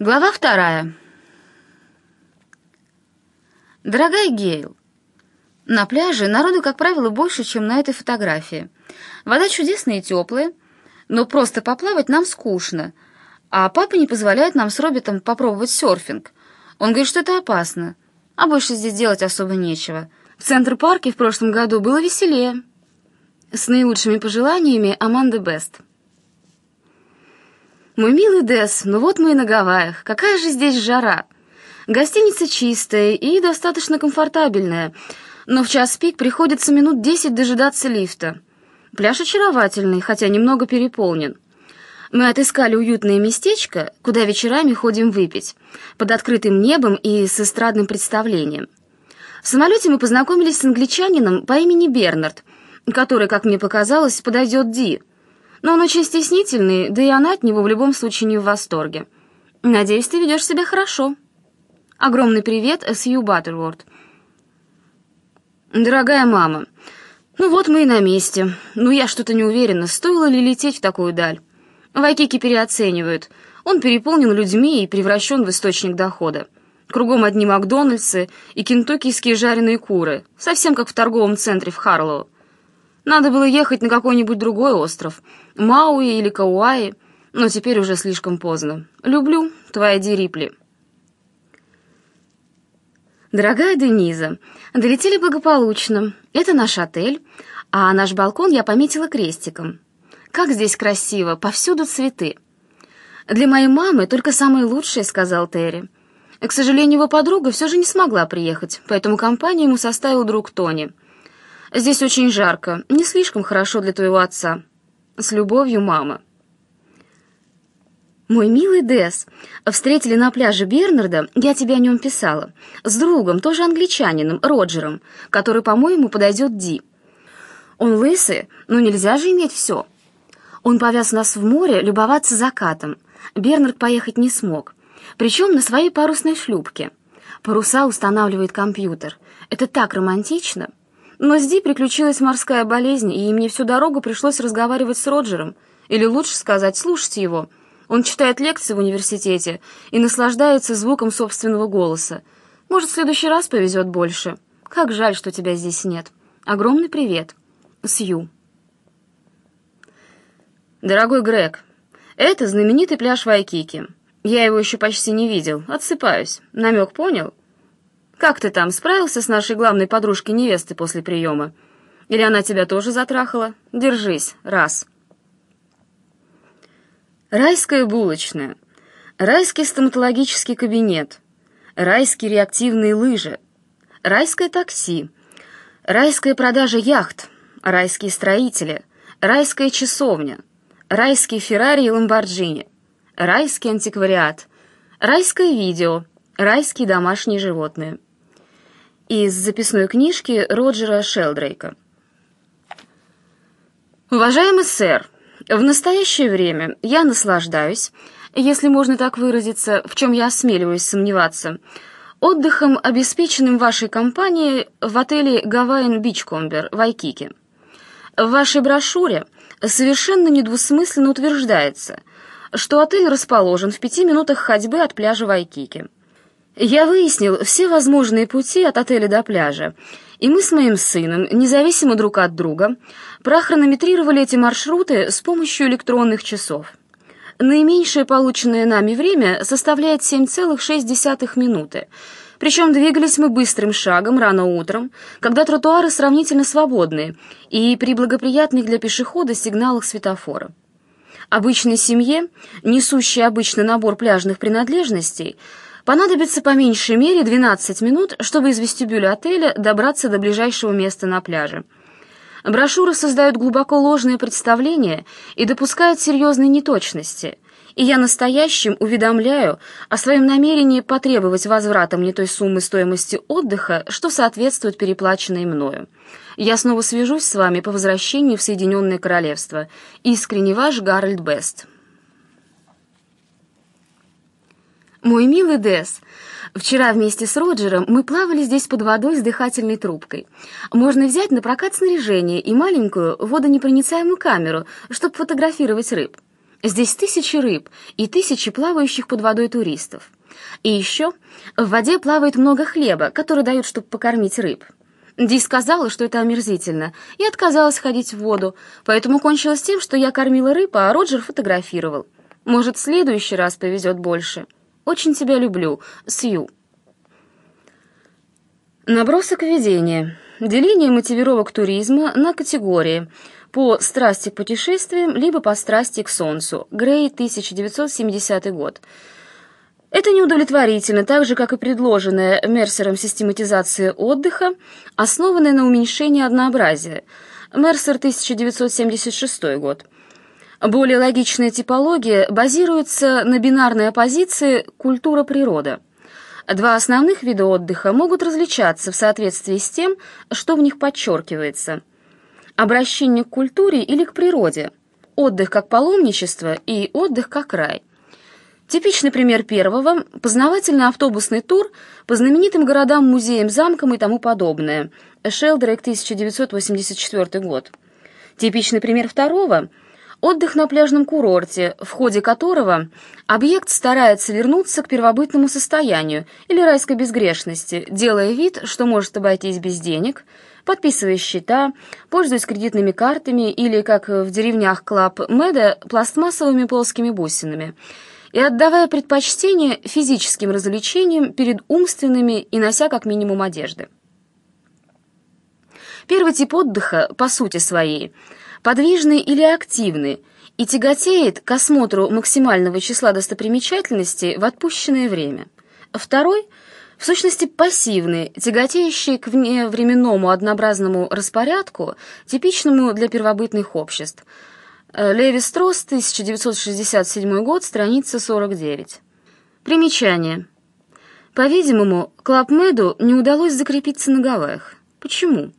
Глава вторая. Дорогая Гейл, на пляже народу, как правило, больше, чем на этой фотографии. Вода чудесная и теплая, но просто поплавать нам скучно, а папа не позволяет нам с Робертом попробовать серфинг. Он говорит, что это опасно, а больше здесь делать особо нечего. В Центр-парке в прошлом году было веселее. С наилучшими пожеланиями Аманда Бест. Мой милый Дес, ну вот мы и на Гавайях. Какая же здесь жара! Гостиница чистая и достаточно комфортабельная, но в час пик приходится минут десять дожидаться лифта. Пляж очаровательный, хотя немного переполнен. Мы отыскали уютное местечко, куда вечерами ходим выпить, под открытым небом и с эстрадным представлением. В самолете мы познакомились с англичанином по имени Бернард, который, как мне показалось, подойдет Ди. Но он очень стеснительный, да и она от него в любом случае не в восторге. Надеюсь, ты ведешь себя хорошо. Огромный привет, Сью Баттерворд. Дорогая мама, ну вот мы и на месте. Ну я что-то не уверена, стоило ли лететь в такую даль. Вайкики переоценивают. Он переполнен людьми и превращен в источник дохода. Кругом одни Макдональдсы и кентуккийские жареные куры, совсем как в торговом центре в Харлоу. Надо было ехать на какой-нибудь другой остров, Мауи или Кауаи, но теперь уже слишком поздно. Люблю, твоя Ди Рипли. Дорогая Дениза, долетели благополучно. Это наш отель, а наш балкон я пометила крестиком. Как здесь красиво, повсюду цветы. Для моей мамы только самое лучшее, сказал Терри. К сожалению, его подруга все же не смогла приехать, поэтому компанию ему составил друг Тони. Здесь очень жарко, не слишком хорошо для твоего отца. С любовью, мама. Мой милый Дес, встретили на пляже Бернарда, я тебе о нем писала, с другом, тоже англичанином, Роджером, который, по-моему, подойдет Ди. Он лысый, но нельзя же иметь все. Он повез нас в море любоваться закатом. Бернард поехать не смог, причем на своей парусной шлюпке. Паруса устанавливает компьютер. Это так романтично. Но с Ди приключилась морская болезнь, и мне всю дорогу пришлось разговаривать с Роджером, или лучше сказать, слушать его. Он читает лекции в университете и наслаждается звуком собственного голоса. Может, в следующий раз повезет больше. Как жаль, что тебя здесь нет. Огромный привет. Сью. Дорогой Грег, это знаменитый пляж Вайкики. Я его еще почти не видел. Отсыпаюсь. Намек понял? Как ты там, справился с нашей главной подружкой-невесты после приема? Или она тебя тоже затрахала? Держись, раз. Райская булочная, райский стоматологический кабинет, райские реактивные лыжи, райское такси, райская продажа яхт, райские строители, райская часовня, райские Феррари и Ламборджини, райский антиквариат, райское видео, райские домашние животные из записной книжки Роджера Шелдрейка. Уважаемый сэр, в настоящее время я наслаждаюсь, если можно так выразиться, в чем я осмеливаюсь сомневаться, отдыхом, обеспеченным вашей компанией в отеле «Гавайен Бичкомбер» в Айкике. В вашей брошюре совершенно недвусмысленно утверждается, что отель расположен в пяти минутах ходьбы от пляжа Вайкики. Я выяснил все возможные пути от отеля до пляжа, и мы с моим сыном, независимо друг от друга, прохронометрировали эти маршруты с помощью электронных часов. Наименьшее полученное нами время составляет 7,6 минуты, причем двигались мы быстрым шагом рано утром, когда тротуары сравнительно свободные и при благоприятных для пешехода сигналах светофора. Обычной семье, несущей обычный набор пляжных принадлежностей, Понадобится по меньшей мере 12 минут, чтобы из вестибюля отеля добраться до ближайшего места на пляже. Брошюры создают глубоко ложные представления и допускают серьезные неточности, и я настоящим уведомляю о своем намерении потребовать возврата мне той суммы стоимости отдыха, что соответствует переплаченной мною. Я снова свяжусь с вами по возвращении в Соединенное Королевство. Искренне ваш Гарольд Бест. «Мой милый Дес, вчера вместе с Роджером мы плавали здесь под водой с дыхательной трубкой. Можно взять на прокат снаряжение и маленькую водонепроницаемую камеру, чтобы фотографировать рыб. Здесь тысячи рыб и тысячи плавающих под водой туристов. И еще в воде плавает много хлеба, который дают, чтобы покормить рыб. Ди сказала, что это омерзительно, и отказалась ходить в воду, поэтому кончилось тем, что я кормила рыб, а Роджер фотографировал. Может, в следующий раз повезет больше. Очень тебя люблю, Сью. Набросок введения. Деление мотивировок туризма на категории по страсти к путешествиям либо по страсти к солнцу. Грей, 1970 год. Это неудовлетворительно, так же, как и предложенная Мерсером систематизация отдыха, основанная на уменьшении однообразия. Мерсер, 1976 год. Более логичная типология базируется на бинарной оппозиции «культура-природа». Два основных вида отдыха могут различаться в соответствии с тем, что в них подчеркивается. Обращение к культуре или к природе, отдых как паломничество и отдых как рай. Типичный пример первого – познавательный автобусный тур по знаменитым городам, музеям, замкам и тому подобное. Шелдрейк, 1984 год. Типичный пример второго – отдых на пляжном курорте, в ходе которого объект старается вернуться к первобытному состоянию или райской безгрешности, делая вид, что может обойтись без денег, подписывая счета, пользуясь кредитными картами или, как в деревнях Club Med а, пластмассовыми плоскими бусинами – и отдавая предпочтение физическим развлечениям перед умственными и нося как минимум одежды. Первый тип отдыха, по сути своей, подвижный или активный, и тяготеет к осмотру максимального числа достопримечательностей в отпущенное время. Второй – в сущности пассивный, тяготеющий к вневременному однообразному распорядку, типичному для первобытных обществ – Леви Стросс, 1967 год, страница 49. Примечание. По-видимому, Club Med у не удалось закрепиться на Гавайях. Почему?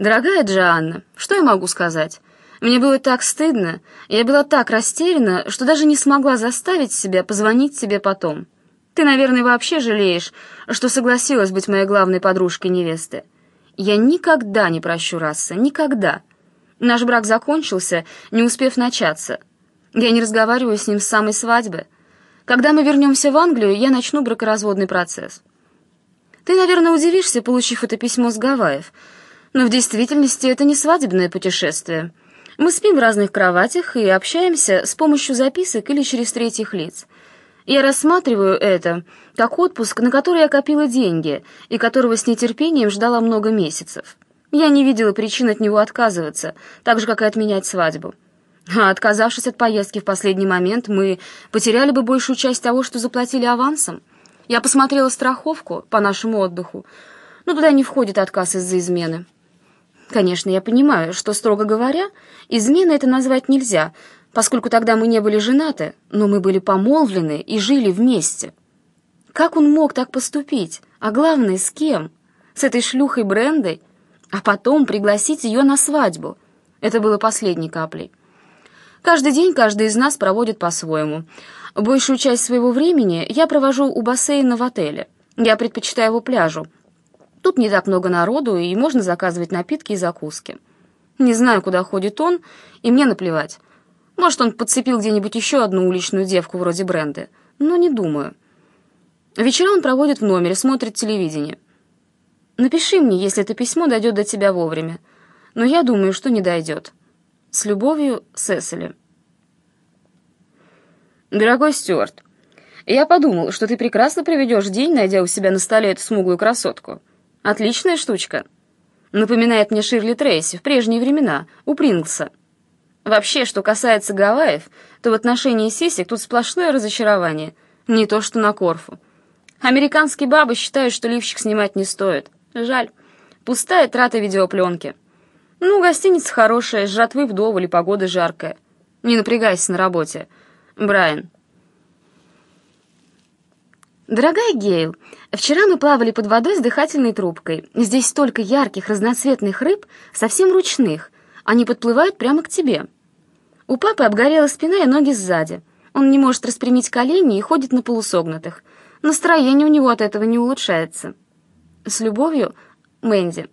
Дорогая Джоанна, что я могу сказать? Мне было так стыдно, я была так растеряна, что даже не смогла заставить себя позвонить тебе потом. Ты, наверное, вообще жалеешь, что согласилась быть моей главной подружкой невесты. Я никогда не прощу Расса, никогда. Наш брак закончился, не успев начаться. Я не разговариваю с ним с самой свадьбы. Когда мы вернемся в Англию, я начну бракоразводный процесс. Ты, наверное, удивишься, получив это письмо с Гавайев, но в действительности это не свадебное путешествие. Мы спим в разных кроватях и общаемся с помощью записок или через третьих лиц. Я рассматриваю это как отпуск, на который я копила деньги и которого с нетерпением ждала много месяцев. Я не видела причин от него отказываться, так же, как и отменять свадьбу. А отказавшись от поездки в последний момент, мы потеряли бы большую часть того, что заплатили авансом. Я посмотрела страховку по нашему отдыху, но туда не входит отказ из-за измены. Конечно, я понимаю, что, строго говоря, изменой это назвать нельзя — поскольку тогда мы не были женаты, но мы были помолвлены и жили вместе. Как он мог так поступить? А главное, с кем? С этой шлюхой Брендой? А потом пригласить ее на свадьбу. Это было последней каплей. Каждый день каждый из нас проводит по-своему. Большую часть своего времени я провожу у бассейна в отеле. Я предпочитаю его пляжу. Тут не так много народу, и можно заказывать напитки и закуски. Не знаю, куда ходит он, и мне наплевать. Может, он подцепил где-нибудь еще одну уличную девку вроде Бренды, но не думаю. Вечера он проводит в номере, смотрит телевидение. Напиши мне, если это письмо дойдет до тебя вовремя, но я думаю, что не дойдет. С любовью, Сесили. Дорогой Стюарт, я подумал, что ты прекрасно проведешь день, найдя у себя на столе эту смуглую красотку. Отличная штучка. Напоминает мне Ширли Трейси в прежние времена, у Принглса. Вообще, что касается Гавайев, то в отношении сисек тут сплошное разочарование. Не то, что на Корфу. Американские бабы считают, что лифчик снимать не стоит. Жаль. Пустая трата видеопленки. Ну, гостиница хорошая, жратвы вдоволь и погода жаркая. Не напрягайся на работе. Брайан. Дорогая Гейл, вчера мы плавали под водой с дыхательной трубкой. Здесь столько ярких разноцветных рыб, совсем ручных — они подплывают прямо к тебе. У папы обгорела спина и ноги сзади. Он не может распрямить колени и ходит на полусогнутых. Настроение у него от этого не улучшается. С любовью, Мэнди.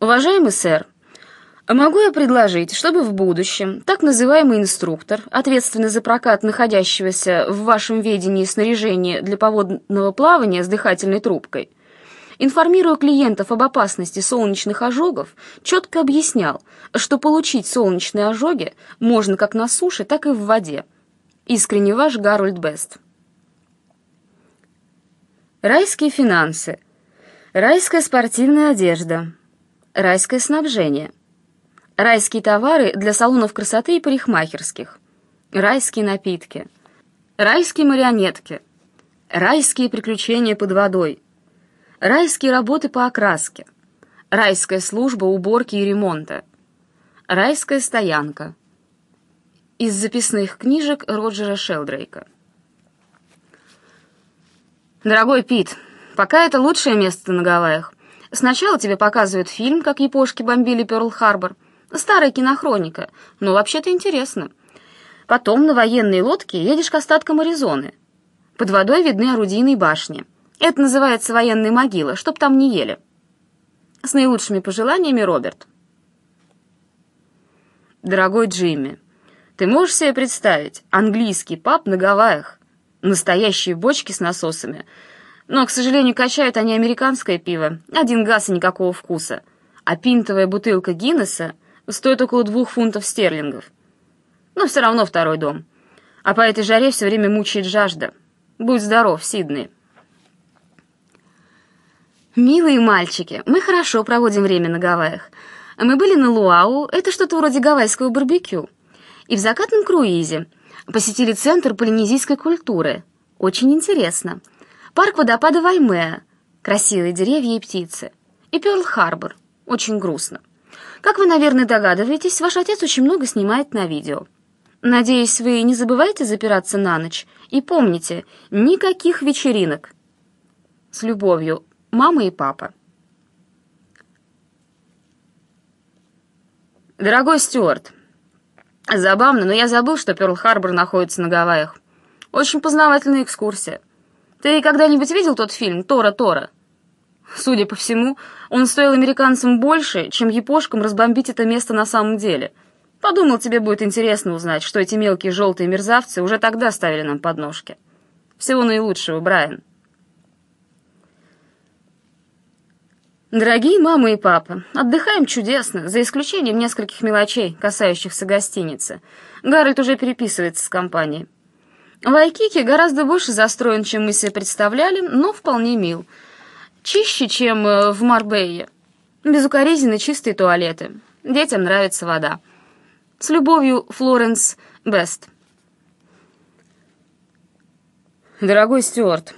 Уважаемый сэр, Могу я предложить, чтобы в будущем так называемый инструктор, ответственный за прокат находящегося в вашем ведении снаряжения для поводного плавания с дыхательной трубкой, информируя клиентов об опасности солнечных ожогов, четко объяснял, что получить солнечные ожоги можно как на суше, так и в воде. Искренне ваш Гарольд Бест. Райские финансы. Райская спортивная одежда. Райское снабжение. Райские товары для салонов красоты и парикмахерских. Райские напитки. Райские марионетки. Райские приключения под водой. Райские работы по окраске. Райская служба уборки и ремонта. Райская стоянка. Из записных книжек Роджера Шелдрейка. Дорогой Пит, пока это лучшее место на Гавайях. Сначала тебе показывают фильм, как япошки бомбили Пёрл-Харбор, Старая кинохроника, но вообще-то интересно. Потом на военной лодке едешь к остаткам Аризоны. Под водой видны орудийные башни. Это называется военная могила, чтоб там не ели. С наилучшими пожеланиями, Роберт. Дорогой Джимми, ты можешь себе представить английский паб на Гавайях? Настоящие бочки с насосами. Но, к сожалению, качают они американское пиво. Один газ и никакого вкуса. А пинтовая бутылка Гиннесса стоит около двух фунтов стерлингов. Но все равно второй дом. А по этой жаре все время мучает жажда. Будь здоров, Сидней. Милые мальчики, мы хорошо проводим время на Гавайях. Мы были на Луау, это что-то вроде гавайского барбекю. И в закатном круизе. Посетили центр полинезийской культуры. Очень интересно. Парк водопада Ваймеа. Красивые деревья и птицы. И Пёрл-Харбор. Очень грустно. Как вы, наверное, догадываетесь, ваш отец очень много снимает на видео. Надеюсь, вы не забываете запираться на ночь. И помните, никаких вечеринок. С любовью, мама и папа. Дорогой Стюарт, забавно, но я забыл, что Пёрл-Харбор находится на Гавайях. Очень познавательная экскурсия. Ты когда-нибудь видел тот фильм «Тора-Тора»? Судя по всему, он стоил американцам больше, чем япошкам разбомбить это место на самом деле. Подумал, тебе будет интересно узнать, что эти мелкие желтые мерзавцы уже тогда ставили нам подножки. Всего наилучшего, Брайан. Дорогие мама и папа, отдыхаем чудесно, за исключением нескольких мелочей, касающихся гостиницы. Гарольд уже переписывается с компанией. Вайкики гораздо больше застроен, чем мы себе представляли, но вполне мил — Чище, чем э, в Марбейе. Безукоризненно чистые туалеты. Детям нравится вода. С любовью, Флоренс Бест. Дорогой Стюарт,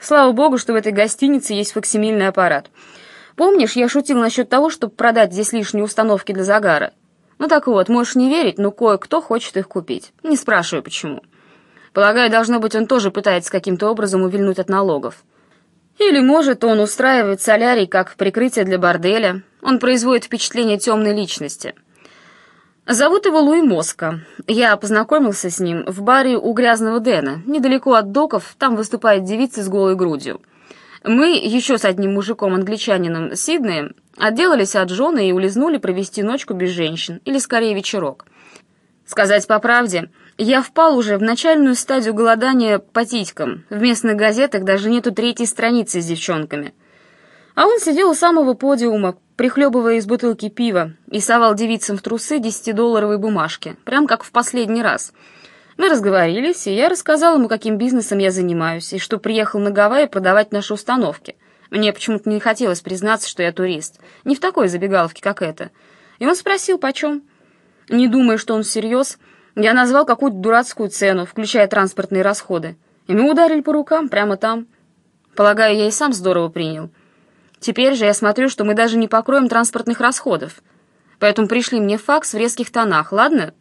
слава богу, что в этой гостинице есть фоксимильный аппарат. Помнишь, я шутил насчет того, чтобы продать здесь лишние установки для загара? Ну так вот, можешь не верить, но кое-кто хочет их купить. Не спрашивай, почему. Полагаю, должно быть, он тоже пытается каким-то образом увильнуть от налогов. Или, может, он устраивает солярий как прикрытие для борделя. Он производит впечатление темной личности. Зовут его Луи Моска. Я познакомился с ним в баре у Грязного Дэна. Недалеко от доков, там выступает девица с голой грудью. Мы еще с одним мужиком-англичанином Сиднеем отделались от жены и улизнули провести ночку без женщин, или скорее вечерок. Сказать по правде, я впал уже в начальную стадию голодания по титькам. В местных газетах даже нету третьей страницы с девчонками. А он сидел у самого подиума, прихлебывая из бутылки пива, и совал девицам в трусы десятидолларовые бумажки, прям как в последний раз. Мы разговорились, и я рассказал ему, каким бизнесом я занимаюсь, и что приехал на Гавайи продавать наши установки. Мне почему-то не хотелось признаться, что я турист. Не в такой забегаловке, как эта. И он спросил, почем. Не думая, что он всерьез, я назвал какую-то дурацкую цену, включая транспортные расходы. И мы ударили по рукам прямо там. Полагаю, я и сам здорово принял. Теперь же я смотрю, что мы даже не покроем транспортных расходов. Поэтому пришли мне факс в резких тонах, ладно?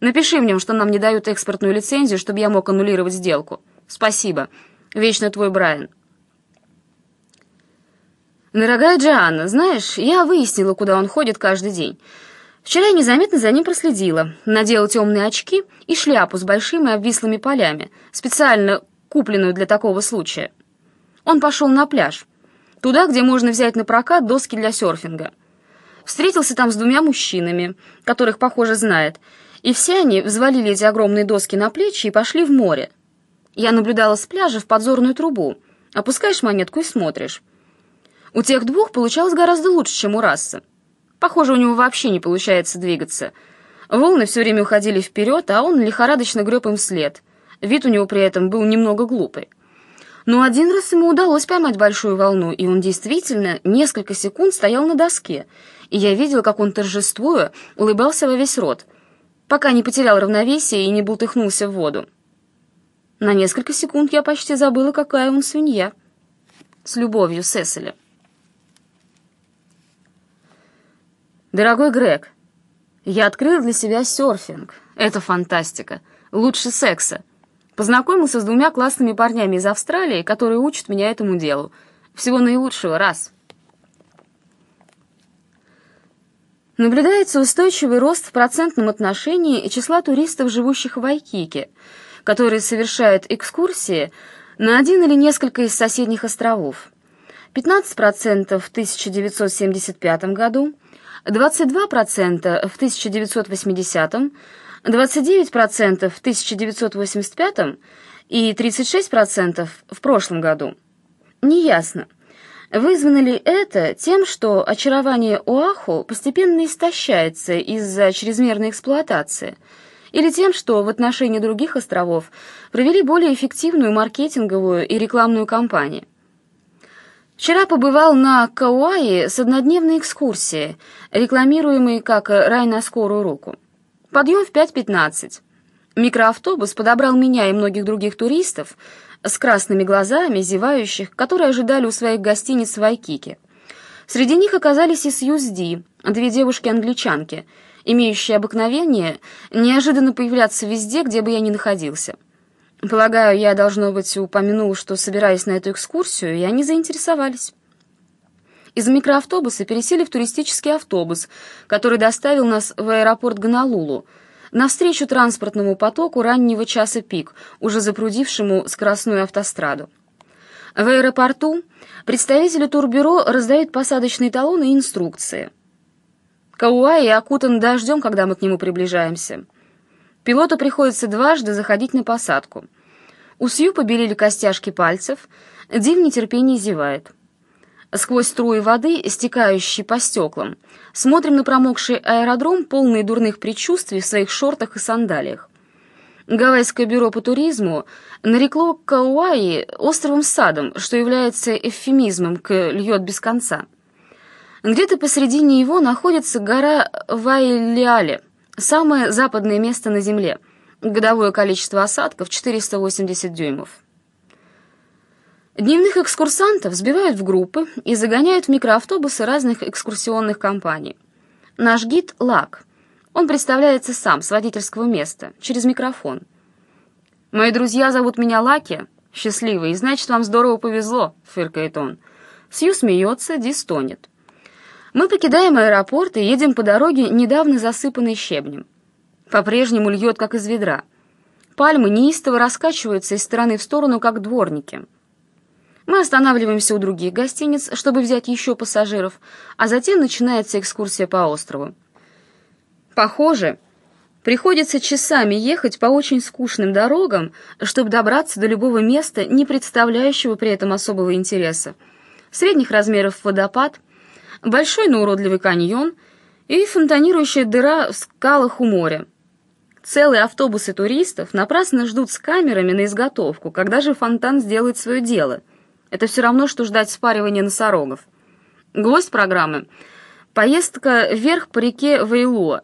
Напиши мне, что нам не дают экспортную лицензию, чтобы я мог аннулировать сделку. Спасибо. Вечно твой Брайан. Дорогая Джоанна, знаешь, я выяснила, куда он ходит каждый день. Вчера я незаметно за ним проследила, надела темные очки и шляпу с большими обвислыми полями, специально купленную для такого случая. Он пошел на пляж, туда, где можно взять на прокат доски для серфинга. Встретился там с двумя мужчинами, которых, похоже, знает, и все они взвалили эти огромные доски на плечи и пошли в море. Я наблюдала с пляжа в подзорную трубу. Опускаешь монетку и смотришь. У тех двух получалось гораздо лучше, чем у Расса. Похоже, у него вообще не получается двигаться. Волны все время уходили вперед, а он лихорадочно греб им вслед. Вид у него при этом был немного глупый. Но один раз ему удалось поймать большую волну, и он действительно несколько секунд стоял на доске, и я видела, как он, торжествуя, улыбался во весь рот, пока не потерял равновесие и не бултыхнулся в воду. На несколько секунд я почти забыла, какая он свинья. С любовью, Сесили. Дорогой Грег, я открыл для себя серфинг. Это фантастика. Лучше секса. Познакомился с двумя классными парнями из Австралии, которые учат меня этому делу. Всего наилучшего, раз. Наблюдается устойчивый рост в процентном отношении числа туристов, живущих в Вайкике – которые совершают экскурсии на один или несколько из соседних островов. 15% в 1975 году, 22% в 1980, 29% в 1985 и 36% в прошлом году. Неясно, вызвано ли это тем, что очарование Оаху постепенно истощается из-за чрезмерной эксплуатации – или тем, что в отношении других островов провели более эффективную маркетинговую и рекламную кампанию. Вчера побывал на Кауаи с однодневной экскурсией, рекламируемой как «Рай на скорую руку». Подъем в 5.15. Микроавтобус подобрал меня и многих других туристов с красными глазами, зевающих, которые ожидали у своих гостиниц в. Среди них оказались и Сьюз две девушки-англичанки – имеющие обыкновение неожиданно появляться везде, где бы я ни находился. Полагаю, я, должно быть, упомянул, что собираюсь на эту экскурсию, и они заинтересовались. Из микроавтобуса пересели в туристический автобус, который доставил нас в аэропорт Гонолулу, навстречу транспортному потоку раннего часа пик, уже запрудившему скоростную автостраду. В аэропорту представители турбюро раздают посадочные талоны и инструкции – Кауаи окутан дождем, когда мы к нему приближаемся. Пилоту приходится дважды заходить на посадку. У Сью побелели костяшки пальцев, Ди в нетерпении зевает. Сквозь струи воды, стекающие по стеклам, смотрим на промокший аэродром, полный дурных предчувствий в своих шортах и сандалиях. Гавайское бюро по туризму нарекло Кауаи островом садом, что является эвфемизмом к «льет без конца». Где-то посредине его находится гора Вайлиале, самое западное место на Земле. Годовое количество осадков 480 дюймов. Дневных экскурсантов сбивают в группы и загоняют в микроавтобусы разных экскурсионных компаний. Наш гид — Лак. Он представляется сам с водительского места, через микрофон. «Мои друзья зовут меня Лаки. Счастливый, и значит, вам здорово повезло», — фыркает он. Сью смеется, Ди стонет. Мы покидаем аэропорт и едем по дороге, недавно засыпанной щебнем. По-прежнему льет, как из ведра. Пальмы неистово раскачиваются из стороны в сторону, как дворники. Мы останавливаемся у других гостиниц, чтобы взять еще пассажиров, а затем начинается экскурсия по острову. Похоже, приходится часами ехать по очень скучным дорогам, чтобы добраться до любого места, не представляющего при этом особого интереса. Средних размеров водопад — большой, но уродливый каньон и фонтанирующая дыра в скалах у моря. Целые автобусы туристов напрасно ждут с камерами на изготовку, когда же фонтан сделает свое дело. Это все равно, что ждать спаривания носорогов. Гвоздь программы — поездка вверх по реке Вейлуа.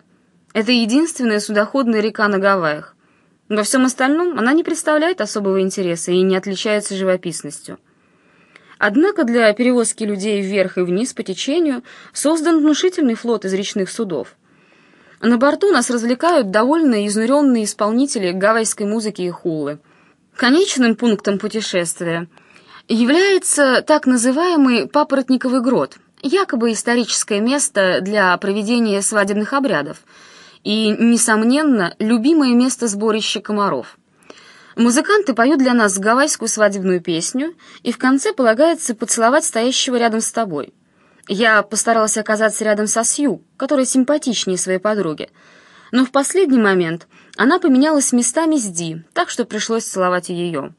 Это единственная судоходная река на Гавайях. Во всем остальном она не представляет особого интереса и не отличается живописностью. Однако для перевозки людей вверх и вниз по течению создан внушительный флот из речных судов. На борту нас развлекают довольно изнуренные исполнители гавайской музыки и хулы. Конечным пунктом путешествия является так называемый Папоротниковый грот, якобы историческое место для проведения свадебных обрядов и, несомненно, любимое место сборища комаров – Музыканты поют для нас гавайскую свадебную песню, и в конце полагается поцеловать стоящего рядом с тобой. Я постарался оказаться рядом со Сью, которая симпатичнее своей подруги. Но в последний момент она поменялась местами с Ди, так что пришлось целовать ее.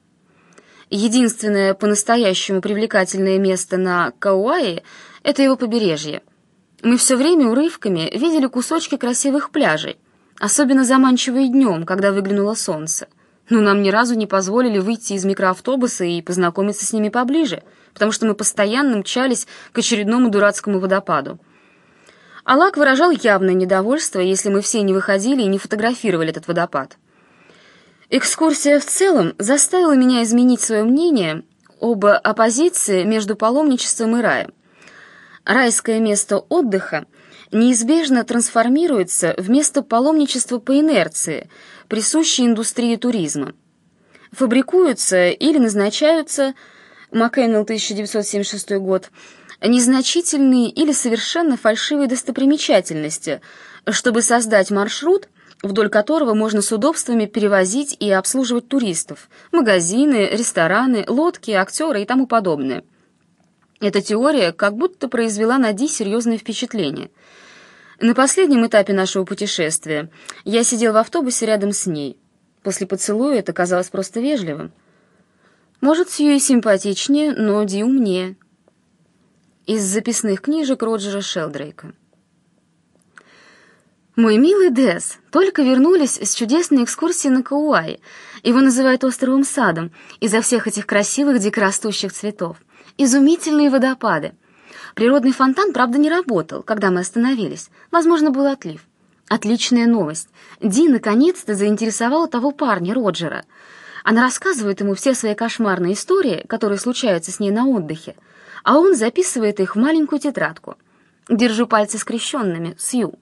Единственное по-настоящему привлекательное место на Кауаи — это его побережье. Мы все время урывками видели кусочки красивых пляжей, особенно заманчивые днем, когда выглянуло солнце. Но нам ни разу не позволили выйти из микроавтобуса и познакомиться с ними поближе, потому что мы постоянно мчались к очередному дурацкому водопаду. Алак выражал явное недовольство, если мы все не выходили и не фотографировали этот водопад. Экскурсия в целом заставила меня изменить свое мнение об оппозиции между паломничеством и раем. Райское место отдыха неизбежно трансформируется в место паломничества по инерции, присущей индустрии туризма. Фабрикуются или назначаются, Маккеннелл, 1976 год, незначительные или совершенно фальшивые достопримечательности, чтобы создать маршрут, вдоль которого можно с удобствами перевозить и обслуживать туристов, магазины, рестораны, лодки, актеры и тому подобное. Эта теория как будто произвела на Ди серьезное впечатление. На последнем этапе нашего путешествия я сидел в автобусе рядом с ней. После поцелуя это казалось просто вежливым. Может, Сью и симпатичнее, но Ди умнее. Из записных книжек Роджера Шелдрейка. «Мой милый Дэс, только вернулись с чудесной экскурсии на Кауай. Его называют островом садом из-за всех этих красивых дикорастущих цветов. Изумительные водопады. Природный фонтан, правда, не работал, когда мы остановились. Возможно, был отлив. Отличная новость. Ди наконец-то заинтересовала того парня, Роджера. Она рассказывает ему все свои кошмарные истории, которые случаются с ней на отдыхе, а он записывает их в маленькую тетрадку. Держу пальцы скрещенными, Сью.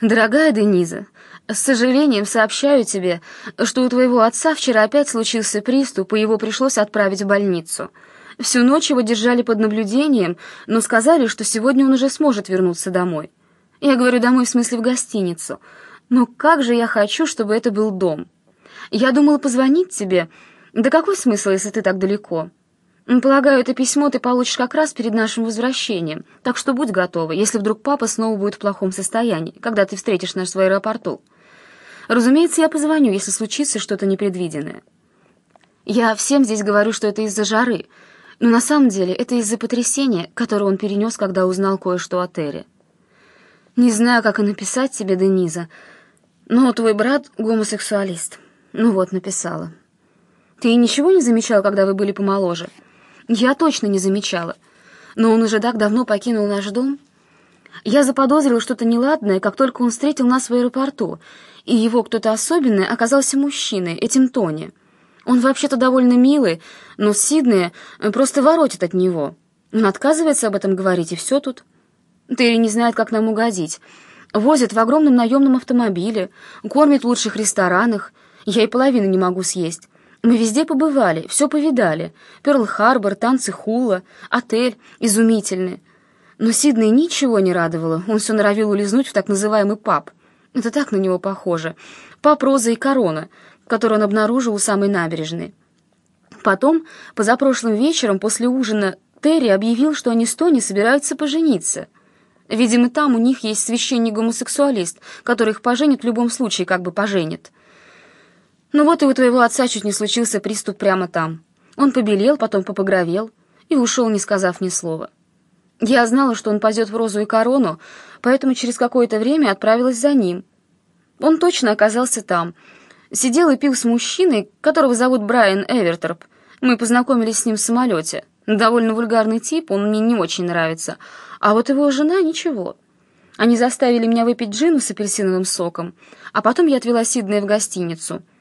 «Дорогая Дениза, с сожалением сообщаю тебе, что у твоего отца вчера опять случился приступ, и его пришлось отправить в больницу. Всю ночь его держали под наблюдением, но сказали, что сегодня он уже сможет вернуться домой. Я говорю домой в смысле в гостиницу. Но как же я хочу, чтобы это был дом. Я думала позвонить тебе. Да какой смысл, если ты так далеко?» Полагаю, это письмо ты получишь как раз перед нашим возвращением, так что будь готова, если вдруг папа снова будет в плохом состоянии, когда ты встретишь нас в аэропорту. Разумеется, я позвоню, если случится что-то непредвиденное. Я всем здесь говорю, что это из-за жары, но на самом деле это из-за потрясения, которое он перенес, когда узнал кое-что о Терри. Не знаю, как и написать тебе, Дениза, но твой брат — гомосексуалист. Ну вот, написала. Ты ничего не замечал, когда вы были помоложе?» Я точно не замечала. Но он уже так давно покинул наш дом. Я заподозрила что-то неладное, как только он встретил нас в аэропорту, и его кто-то особенный оказался мужчиной, этим Тони. Он вообще-то довольно милый, но Сиднey просто воротит от него. Он отказывается об этом говорить, и все тут. Терри не знает, как нам угодить. Возит в огромном наемном автомобиле, кормит в лучших ресторанах. Я и половины не могу съесть. Мы везде побывали, все повидали. Пёрл-Харбор, танцы Хула, отель изумительный. Но Сиднey ничего не радовало, он все норовил улизнуть в так называемый паб. Это так на него похоже. Паб Роза и Корона, который он обнаружил у самой набережной. Потом, позапрошлым вечером, после ужина, Терри объявил, что они с Тони собираются пожениться. Видимо, там у них есть священник-гомосексуалист, который их поженит в любом случае, как бы поженит. Ну вот и у твоего отца чуть не случился приступ прямо там. Он побелел, потом попогровел и ушел, не сказав ни слова. Я знала, что он пойдет в розу и корону, поэтому через какое-то время отправилась за ним. Он точно оказался там. Сидел и пил с мужчиной, которого зовут Брайан Эверторп. Мы познакомились с ним в самолете. Довольно вульгарный тип, он мне не очень нравится. А вот его жена — ничего. Они заставили меня выпить джину с апельсиновым соком, а потом я отвела Сиднея в гостиницу —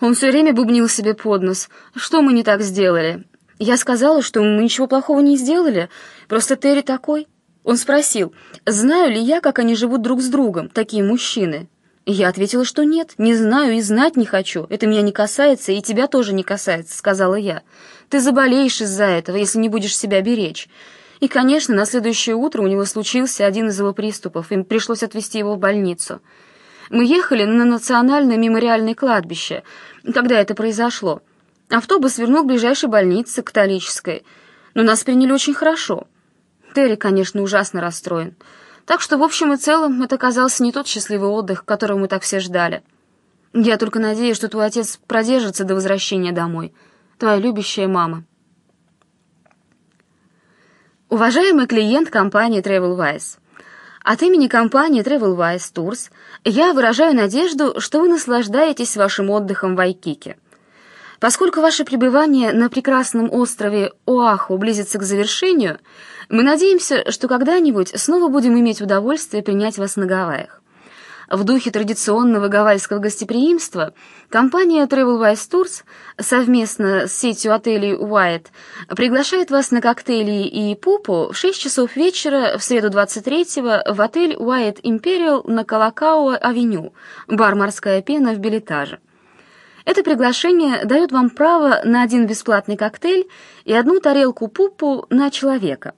он все время бубнил себе под нос. Что мы не так сделали? Я сказала, что мы ничего плохого не сделали. Просто Терри такой. Он спросил, знаю ли я, как они живут друг с другом, такие мужчины. Я ответила, что нет, не знаю и знать не хочу. Это меня не касается и тебя тоже не касается, сказала я. Ты заболеешь из-за этого, если не будешь себя беречь. И, конечно, на следующее утро у него случился один из его приступов, им пришлось отвезти его в больницу. Мы ехали на национальное мемориальное кладбище, когда это произошло. Автобус вернул к ближайшей больнице, католической. но нас приняли очень хорошо. Терри, конечно, ужасно расстроен. Так что, в общем и целом, это оказался не тот счастливый отдых, которого мы так все ждали. Я только надеюсь, что твой отец продержится до возвращения домой. Твоя любящая мама. Уважаемый клиент компании TravelWise, от имени компании TravelWise Tours я выражаю надежду, что вы наслаждаетесь вашим отдыхом в Айкике. Поскольку ваше пребывание на прекрасном острове Оаху близится к завершению, мы надеемся, что когда-нибудь снова будем иметь удовольствие принять вас на Гавайях. В духе традиционного гавайского гостеприимства компания TravelWise Tours совместно с сетью отелей White приглашает вас на коктейли и пупу в 6 часов вечера в среду 23-го в отель White Imperial на Калакао-авеню, бар «Морская пена» в билетаже. Это приглашение дает вам право на один бесплатный коктейль и одну тарелку пупу на человека.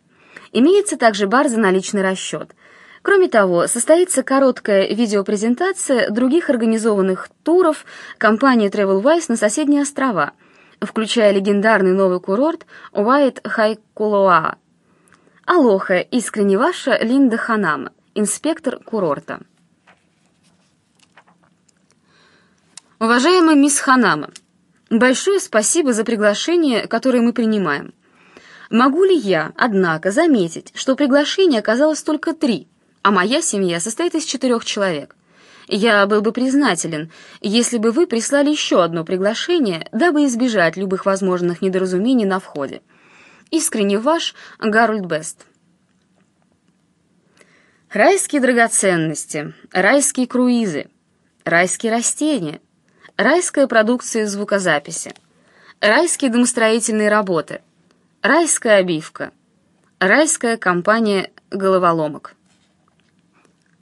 Имеется также бар за наличный расчет. Кроме того, состоится короткая видеопрезентация других организованных туров компании TravelWise на соседние острова, включая легендарный новый курорт Уайт Хайкулоа. Алоха, искренне ваша Линда Ханама, инспектор курорта. Уважаемая мисс Ханама, большое спасибо за приглашение, которое мы принимаем. Могу ли я, однако, заметить, что приглашений оказалось только три, а моя семья состоит из четырех человек? Я был бы признателен, если бы вы прислали еще одно приглашение, дабы избежать любых возможных недоразумений на входе. Искренне ваш Гарольд Бест. Райские драгоценности, райские круизы, райские растения — Райская продукция звукозаписи. Райские домостроительные работы. Райская обивка. Райская компания головоломок.